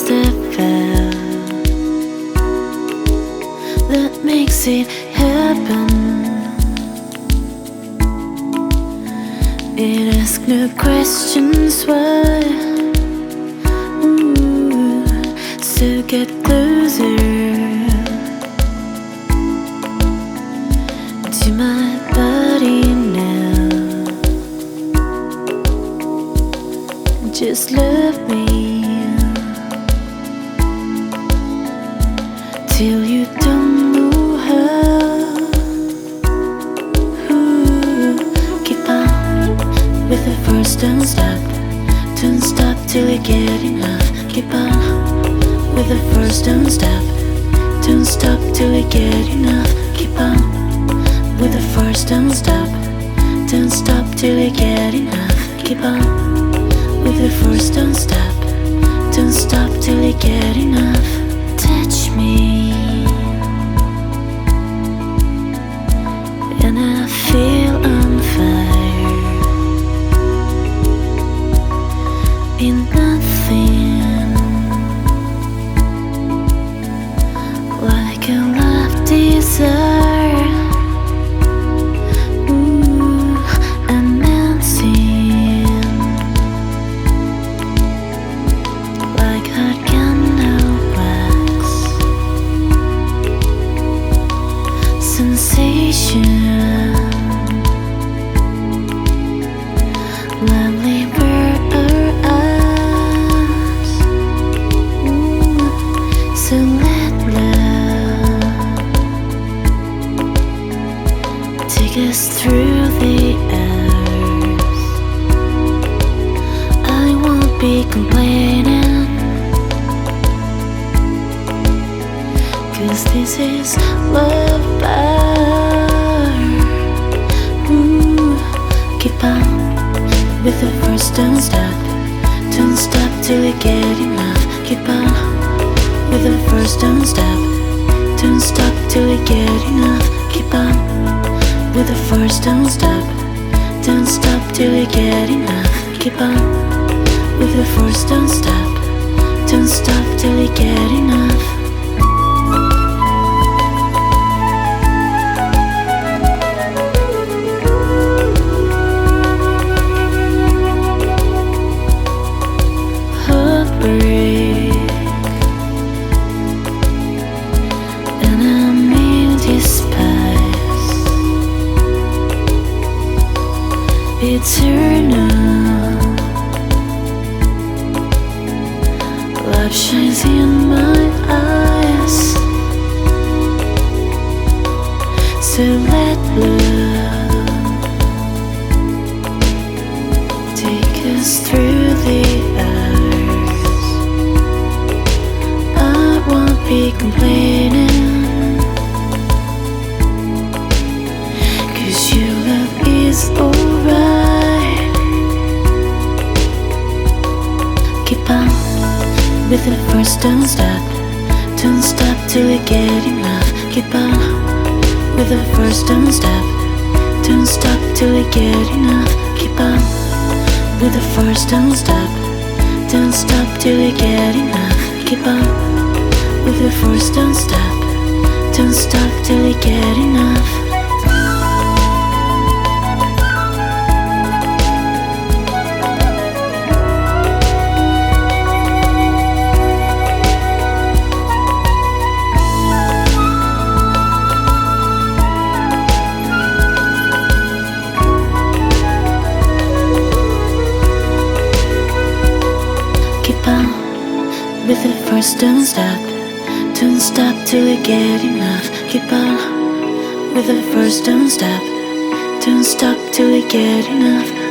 that fell that makes it happen. It asks no questions why. Ooh, so get closer to my body now. Just love me till you don't know how. Ooh, keep on with the first, don't stop. Don't stop till you get enough. Keep on with the first, don't stop. Don't stop till you get enough. Keep on with the first, don't stop. Don't stop till you get enough. Keep on with the first, don't stop. Don't stop till you get enough. In nothing with the first, don't stop. Don't stop till you get enough. Keep on with the first, don't stop. Don't stop till you get enough. Keep on with the first, don't stop. Don't stop till you get enough. Keep on with the first, don't stop. Don't stop till you get enough. Shines in my eyes. So let love take us through the hours. I won't be complaining. Cause your love is alright. Keep on with the first, don't stop. Don't stop till you get enough. Keep on with the first, don't stop. Don't stop till you get enough. Keep on with the first, don't stop. Don't stop till you get enough. Keep on with the first, don't stop. Don't stop till you get enough. First, don't stop. Don't stop till you get enough. Keep on with the first, don't stop. Don't stop till you get enough.